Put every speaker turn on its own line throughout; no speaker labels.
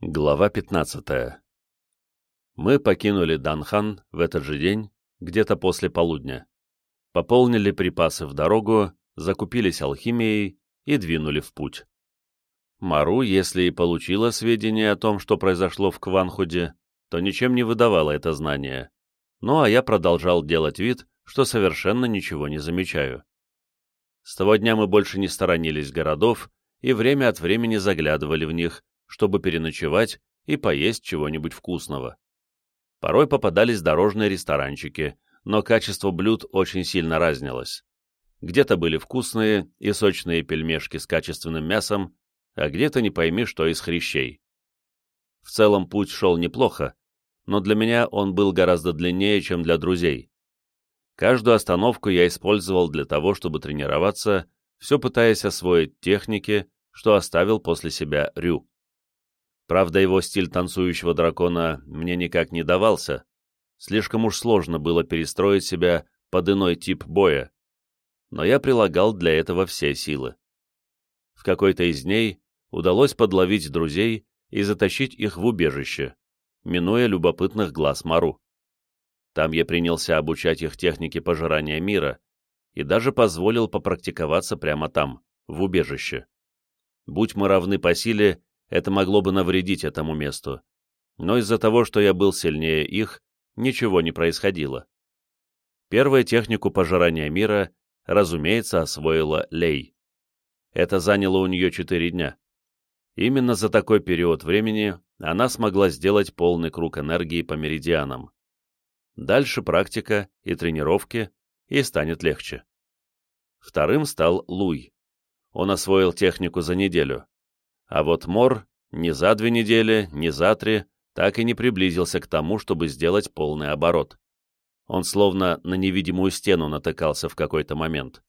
Глава 15 Мы покинули Данхан в этот же день, где-то после полудня. Пополнили припасы в дорогу, закупились алхимией и двинули в путь. Мару, если и получила сведения о том, что произошло в Кванхуде, то ничем не выдавала это знание. Ну а я продолжал делать вид, что совершенно ничего не замечаю. С того дня мы больше не сторонились городов и время от времени заглядывали в них, чтобы переночевать и поесть чего-нибудь вкусного. Порой попадались дорожные ресторанчики, но качество блюд очень сильно разнилось. Где-то были вкусные и сочные пельмешки с качественным мясом, а где-то не пойми, что из хрящей. В целом путь шел неплохо, но для меня он был гораздо длиннее, чем для друзей. Каждую остановку я использовал для того, чтобы тренироваться, все пытаясь освоить техники, что оставил после себя Рю. Правда, его стиль танцующего дракона мне никак не давался. Слишком уж сложно было перестроить себя под иной тип боя. Но я прилагал для этого все силы. В какой-то из дней удалось подловить друзей и затащить их в убежище, минуя любопытных глаз Мару. Там я принялся обучать их технике пожирания мира и даже позволил попрактиковаться прямо там, в убежище. Будь мы равны по силе, это могло бы навредить этому месту. Но из-за того, что я был сильнее их, ничего не происходило. Первую технику пожирания мира, разумеется, освоила Лей. Это заняло у нее четыре дня. Именно за такой период времени она смогла сделать полный круг энергии по меридианам. Дальше практика и тренировки, и станет легче. Вторым стал Луй. Он освоил технику за неделю. А вот Мор ни за две недели, ни за три так и не приблизился к тому, чтобы сделать полный оборот. Он словно на невидимую стену натыкался в какой-то момент.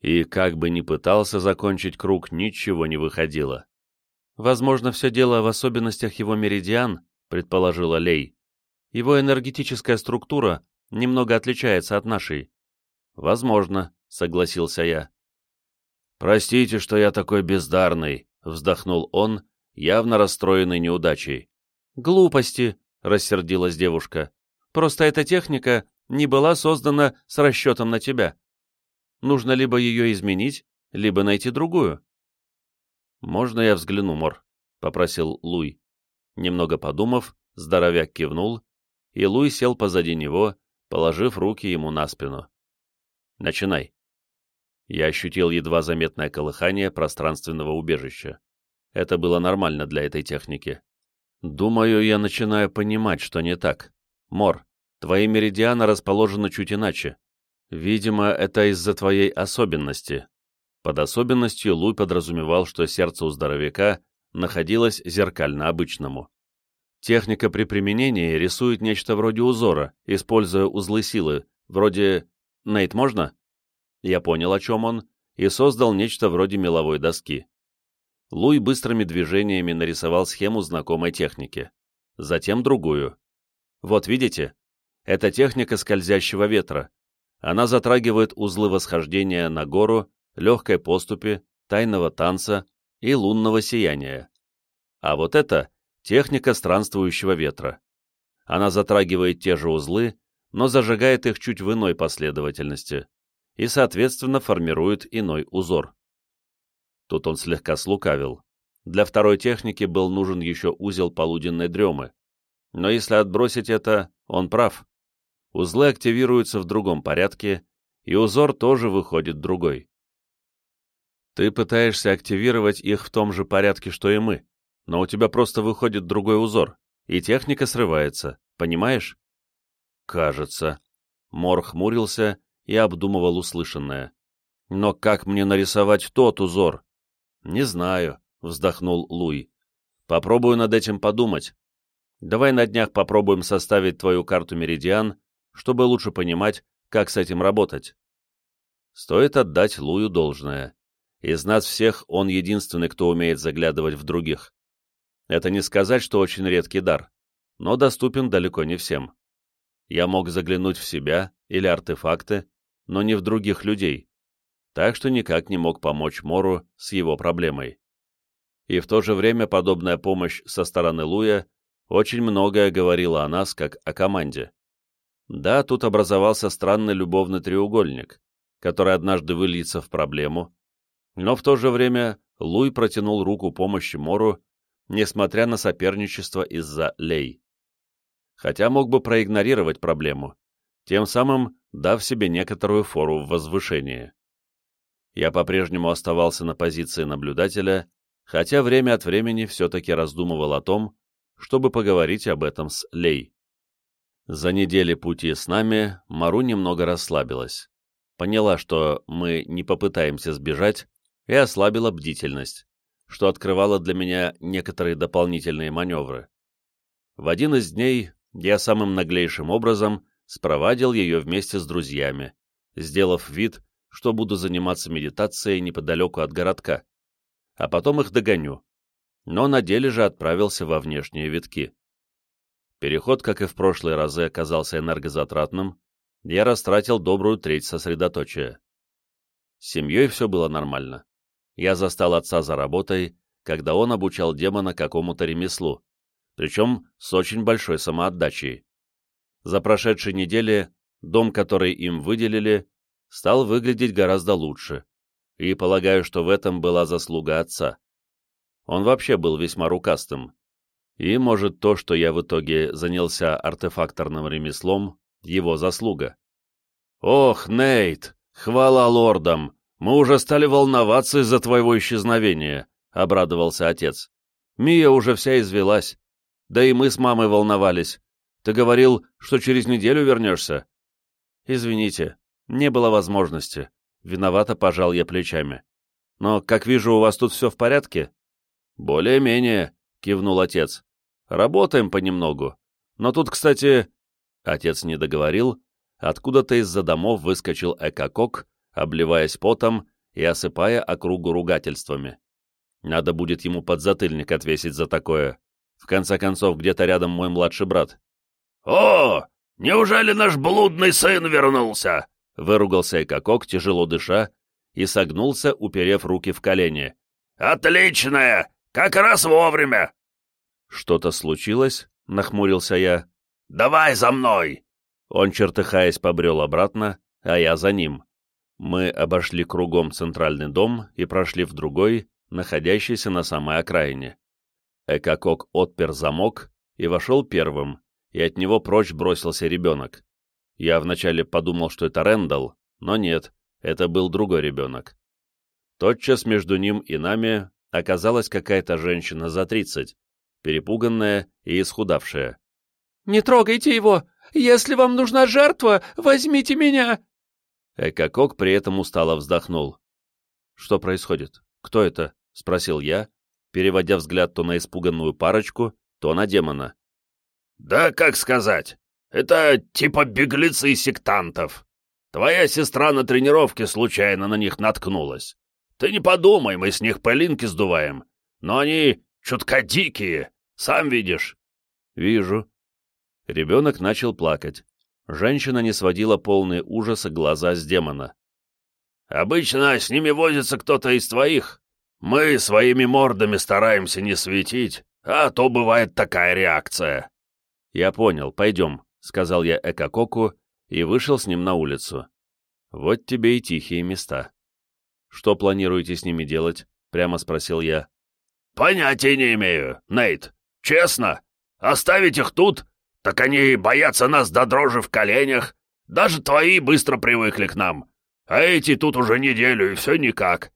И как бы ни пытался закончить круг, ничего не выходило. «Возможно, все дело в особенностях его меридиан», — предположила Лей. «Его энергетическая структура немного отличается от нашей». «Возможно», — согласился я. «Простите, что я такой бездарный», вздохнул он, явно расстроенный неудачей. «Глупости», — рассердилась девушка. «Просто эта техника не была создана с расчетом на тебя. Нужно либо ее изменить, либо найти другую». «Можно я взгляну, Мор?» — попросил Луй. Немного подумав, здоровяк кивнул, и Луй сел позади него, положив руки ему на спину. «Начинай». Я ощутил едва заметное колыхание пространственного убежища. Это было нормально для этой техники. Думаю, я начинаю понимать, что не так. Мор, твои меридианы расположены чуть иначе. Видимо, это из-за твоей особенности. Под особенностью Луй подразумевал, что сердце у здоровяка находилось зеркально обычному. Техника при применении рисует нечто вроде узора, используя узлы силы, вроде «Нейт, можно?» Я понял, о чем он, и создал нечто вроде меловой доски. Луй быстрыми движениями нарисовал схему знакомой техники. Затем другую. Вот видите? Это техника скользящего ветра. Она затрагивает узлы восхождения на гору, легкой поступи, тайного танца и лунного сияния. А вот это техника странствующего ветра. Она затрагивает те же узлы, но зажигает их чуть в иной последовательности и, соответственно, формирует иной узор. Тут он слегка слукавил. Для второй техники был нужен еще узел полуденной дремы. Но если отбросить это, он прав. Узлы активируются в другом порядке, и узор тоже выходит другой. Ты пытаешься активировать их в том же порядке, что и мы, но у тебя просто выходит другой узор, и техника срывается, понимаешь? Кажется. Мор хмурился и обдумывал услышанное. Но как мне нарисовать тот узор? Не знаю, вздохнул Луи. Попробую над этим подумать. Давай на днях попробуем составить твою карту меридиан, чтобы лучше понимать, как с этим работать. Стоит отдать Лую должное. Из нас всех он единственный, кто умеет заглядывать в других. Это не сказать, что очень редкий дар, но доступен далеко не всем. Я мог заглянуть в себя или артефакты, но не в других людей, так что никак не мог помочь Мору с его проблемой. и в то же время подобная помощь со стороны Луя очень многое говорила о нас как о команде. Да, тут образовался странный любовный треугольник, который однажды выльется в проблему, но в то же время Луй протянул руку помощи Мору, несмотря на соперничество из-за Лей. Хотя мог бы проигнорировать проблему, тем самым дав себе некоторую фору в возвышении. Я по-прежнему оставался на позиции наблюдателя, хотя время от времени все-таки раздумывал о том, чтобы поговорить об этом с Лей. За недели пути с нами Мару немного расслабилась. Поняла, что мы не попытаемся сбежать, и ослабила бдительность, что открывало для меня некоторые дополнительные маневры. В один из дней я самым наглейшим образом спровадил ее вместе с друзьями, сделав вид, что буду заниматься медитацией неподалеку от городка, а потом их догоню, но на деле же отправился во внешние витки. Переход, как и в прошлые разы, оказался энергозатратным, я растратил добрую треть сосредоточия. С семьей все было нормально. Я застал отца за работой, когда он обучал демона какому-то ремеслу, причем с очень большой самоотдачей. За прошедшие недели дом, который им выделили, стал выглядеть гораздо лучше, и полагаю, что в этом была заслуга отца. Он вообще был весьма рукастым. И, может, то, что я в итоге занялся артефакторным ремеслом, его заслуга. «Ох, Нейт! Хвала лордам! Мы уже стали волноваться из-за твоего исчезновения», — обрадовался отец. «Мия уже вся извелась. Да и мы с мамой волновались. Ты говорил, что через неделю вернешься?» «Извините, не было возможности. Виновато пожал я плечами. Но, как вижу, у вас тут все в порядке? Более-менее, кивнул отец. Работаем понемногу. Но тут, кстати... Отец не договорил. Откуда-то из-за домов выскочил Экокок, обливаясь потом и осыпая округу ругательствами. Надо будет ему подзатыльник отвесить за такое. В конце концов, где-то рядом мой младший брат.
«О, неужели наш блудный сын вернулся?»
Выругался Экокок, тяжело дыша, и согнулся, уперев руки в колени.
«Отличная! Как раз вовремя!»
«Что-то случилось?» — нахмурился я.
«Давай за мной!»
Он, чертыхаясь, побрел обратно, а я за ним. Мы обошли кругом центральный дом и прошли в другой, находящийся на самой окраине. Экокок отпер замок и вошел первым, и от него прочь бросился ребенок. Я вначале подумал, что это Рэндалл, но нет, это был другой ребенок. Тотчас между ним и нами оказалась какая-то женщина за тридцать, перепуганная и исхудавшая.
«Не трогайте его! Если вам нужна жертва, возьмите меня!»
Экокок при этом устало вздохнул. «Что происходит? Кто это?» — спросил я, переводя взгляд то на испуганную парочку, то на демона.
«Да как сказать? Это типа беглецы сектантов. Твоя сестра на тренировке случайно на них наткнулась. Ты не подумай, мы с них пылинки сдуваем. Но они чутка дикие, сам видишь.
Вижу. Ребенок начал плакать. Женщина не сводила полные ужаса глаза с демона.
Обычно с ними возится кто-то из твоих. Мы своими мордами стараемся не светить, а то бывает такая реакция.
Я понял, пойдем. — сказал я Экококу и вышел с ним на улицу. «Вот тебе и тихие места». «Что планируете с ними делать?» — прямо спросил я.
«Понятия не имею, Нейт. Честно. Оставить их тут? Так они боятся нас до дрожи в коленях. Даже твои быстро привыкли к нам. А эти тут уже неделю, и все никак.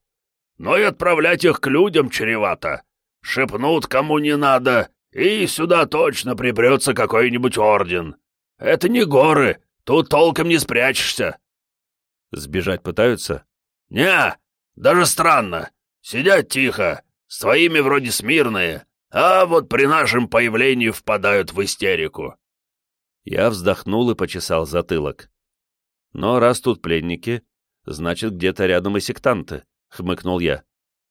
Но и отправлять их к людям чревато. Шепнут, кому не надо, и сюда точно прибрется какой-нибудь орден. Это не горы, тут толком не спрячешься.
Сбежать пытаются?
Не, даже странно. Сидят тихо, с твоими вроде смирные, а вот при нашем появлении впадают в истерику.
Я вздохнул и почесал затылок. Но раз тут пленники, значит, где-то рядом и сектанты, — хмыкнул я.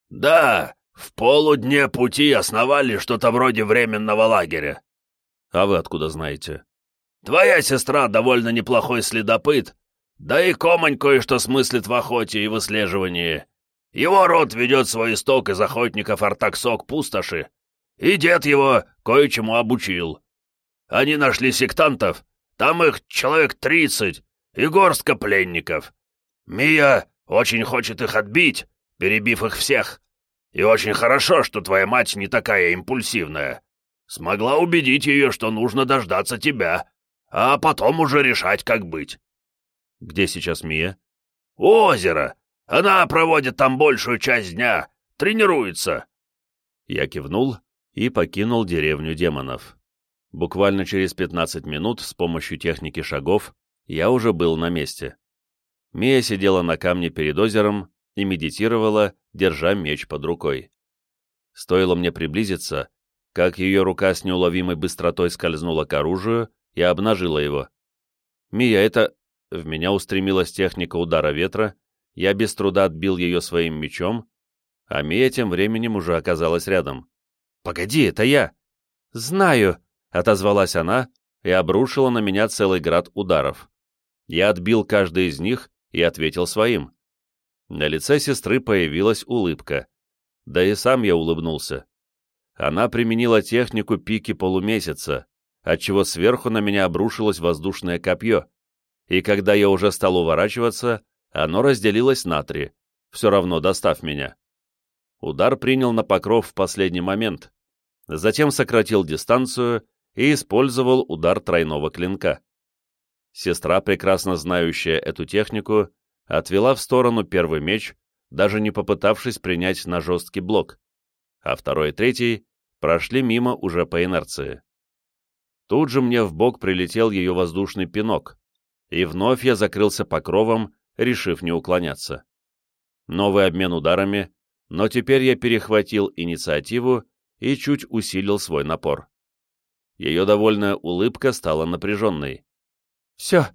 Да, в полудне пути основали что-то вроде временного лагеря.
А вы откуда знаете?
Твоя сестра довольно неплохой следопыт, да и Комань кое-что смыслит в охоте и выслеживании. Его род ведет свой исток из охотников Артаксок пустоши, и дед его кое-чему обучил. Они нашли сектантов, там их человек тридцать, и горстка пленников. Мия очень хочет их отбить, перебив их всех. И очень хорошо, что твоя мать не такая импульсивная. Смогла убедить ее, что нужно дождаться тебя, а потом уже решать, как быть.
Где сейчас Мия?
Озеро. Она проводит там большую часть дня, тренируется.
Я кивнул и покинул деревню демонов. Буквально через 15 минут с помощью техники шагов я уже был на месте. Мия сидела на камне перед озером и медитировала, держа меч под рукой. Стоило мне приблизиться, как ее рука с неуловимой быстротой скользнула к оружию и обнажила его. «Мия, это...» В меня устремилась техника удара ветра, я без труда отбил ее своим мечом, а Мия тем временем уже оказалась рядом. «Погоди, это я!» «Знаю!» — отозвалась она и обрушила на меня целый град ударов. Я отбил каждый из них и ответил своим. На лице сестры появилась улыбка. Да и сам я улыбнулся. Она применила технику пики полумесяца, отчего сверху на меня обрушилось воздушное копье, и когда я уже стал уворачиваться, оно разделилось на три, все равно достав меня. Удар принял на покров в последний момент, затем сократил дистанцию и использовал удар тройного клинка. Сестра, прекрасно знающая эту технику, отвела в сторону первый меч, даже не попытавшись принять на жесткий блок, а второй и третий прошли мимо уже по инерции. Тут же мне в бок прилетел ее воздушный пинок, и вновь я закрылся покровом, решив не уклоняться. Новый обмен ударами, но теперь я перехватил инициативу и чуть усилил свой напор. Ее довольная улыбка стала напряженной. «Все,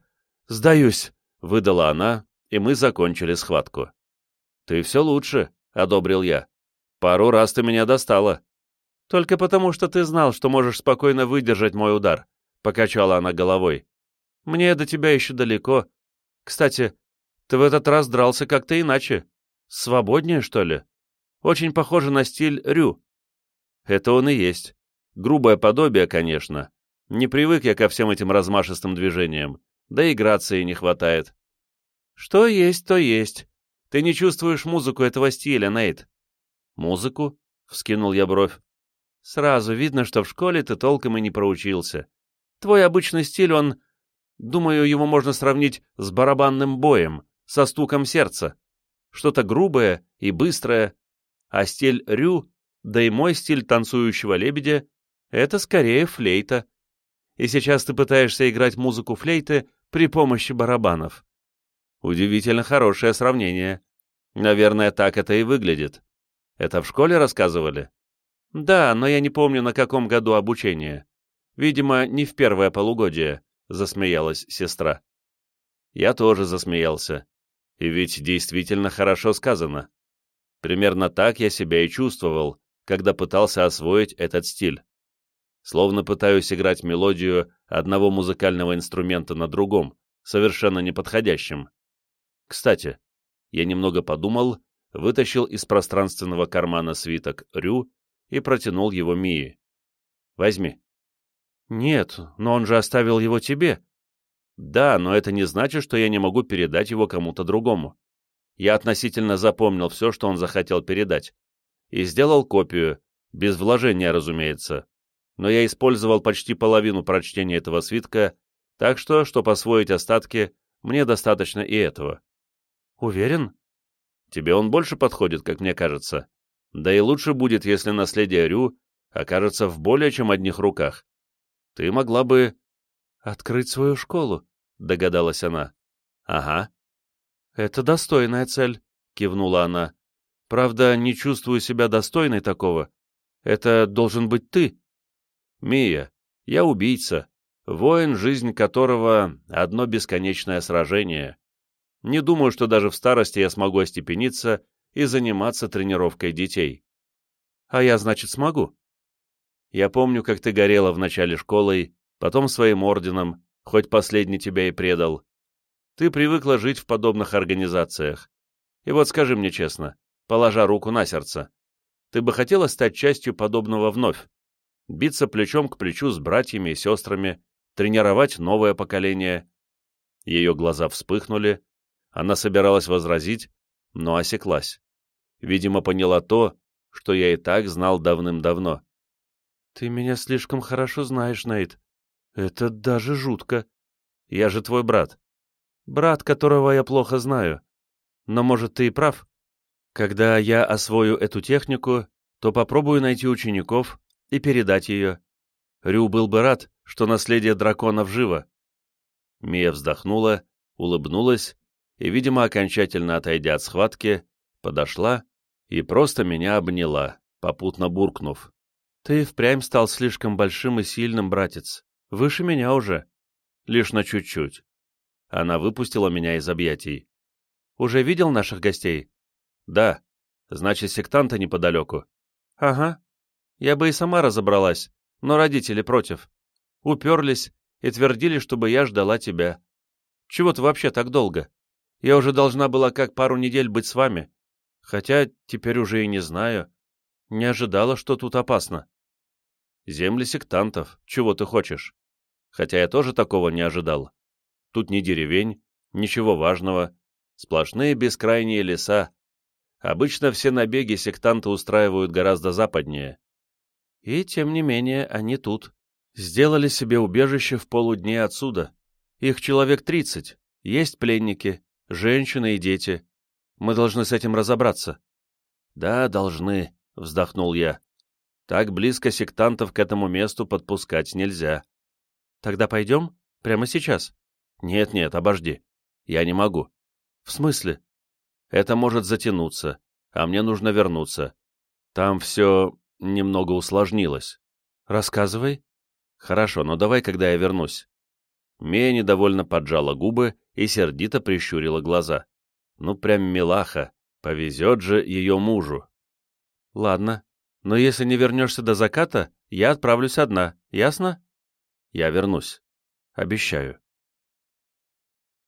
сдаюсь», — выдала она, и мы закончили схватку. «Ты все лучше», — одобрил я. «Пару раз ты меня достала». «Только потому, что ты знал, что можешь спокойно выдержать мой удар», — покачала она головой. «Мне до тебя еще далеко. Кстати, ты в этот раз дрался как-то иначе. Свободнее, что ли? Очень похоже на стиль Рю». «Это он и есть. Грубое подобие, конечно. Не привык я ко всем этим размашистым движениям, да и грации не хватает. Что есть, то есть. Ты не чувствуешь музыку этого стиля, Нейт. Музыку? Вскинул я бровь. Сразу видно, что в школе ты толком и не проучился. Твой обычный стиль, он... Думаю, его можно сравнить с барабанным боем, со стуком сердца. Что-то грубое и быстрое. А стиль Рю, да и мой стиль танцующего лебедя это скорее флейта. И сейчас ты пытаешься играть музыку флейты при помощи барабанов. Удивительно хорошее сравнение. Наверное, так это и выглядит. Это в школе рассказывали? Да, но я не помню, на каком году обучения. Видимо, не в первое полугодие, засмеялась сестра. Я тоже засмеялся. И ведь действительно хорошо сказано. Примерно так я себя и чувствовал, когда пытался освоить этот стиль словно пытаюсь играть мелодию одного музыкального инструмента на другом, совершенно неподходящем. Кстати, я немного подумал, вытащил из пространственного кармана свиток Рю и протянул его Мии. «Возьми». «Нет, но он же оставил его тебе». «Да, но это не значит, что я не могу передать его кому-то другому. Я относительно запомнил все, что он захотел передать, и сделал копию, без вложения, разумеется но я использовал почти половину прочтения этого свитка, так что, чтобы освоить остатки, мне достаточно и этого. Уверен? Тебе он больше подходит, как мне кажется. Да и лучше будет, если наследие Рю окажется в более чем одних руках. Ты могла бы... Открыть свою школу, догадалась она. Ага. Это достойная цель, кивнула она. Правда, не чувствую себя достойной такого. Это должен быть ты. Мия, я убийца, воин, жизнь которого — одно бесконечное сражение. Не думаю, что даже в старости я смогу остепениться и заниматься тренировкой детей. А я, значит, смогу. Я помню, как ты горела в начале школой, потом своим орденом, хоть последний тебя и предал. Ты привыкла жить в подобных организациях. И вот скажи мне честно, положа руку на сердце. Ты бы хотела стать частью подобного вновь? Биться плечом к плечу с братьями и сестрами, тренировать новое поколение? Ее глаза вспыхнули, она собиралась возразить, но осеклась. Видимо, поняла то, что я и так знал давным-давно. «Ты меня слишком хорошо знаешь, Нейт. Это даже жутко. Я же твой брат. Брат, которого я плохо знаю. Но, может, ты и прав. Когда я освою эту технику, то попробую найти учеников и передать ее. Рю был бы рад, что наследие драконов живо». Мия вздохнула, улыбнулась и, видимо, окончательно отойдя от схватки, подошла и просто меня обняла, попутно буркнув. «Ты впрямь стал слишком большим и сильным, братец. Выше меня уже. Лишь на чуть-чуть». Она выпустила меня из объятий. «Уже видел наших гостей?» «Да. Значит, сектанта неподалеку». «Ага. Я бы и сама разобралась, но родители против. Уперлись и твердили, чтобы я ждала тебя. Чего ты вообще так долго?» Я уже должна была как пару недель быть с вами. Хотя теперь уже и не знаю. Не ожидала, что тут опасно. Земли сектантов, чего ты хочешь? Хотя я тоже такого не ожидал. Тут ни деревень, ничего важного. Сплошные бескрайние леса. Обычно все набеги сектанты устраивают гораздо западнее. И, тем не менее, они тут. Сделали себе убежище в полудне отсюда. Их человек тридцать. Есть пленники, женщины и дети. Мы должны с этим разобраться». «Да, должны», — вздохнул я. «Так близко сектантов к этому месту подпускать нельзя». «Тогда пойдем? Прямо сейчас?» «Нет-нет, обожди. Я не могу». «В смысле?» «Это может затянуться, а мне нужно вернуться. Там все немного усложнилось». «Рассказывай». «Хорошо, но давай, когда я вернусь». Мия недовольно поджала губы и сердито прищурила глаза. Ну, прям милаха, повезет же ее мужу. Ладно, но если не вернешься до заката, я отправлюсь одна, ясно? Я вернусь. Обещаю.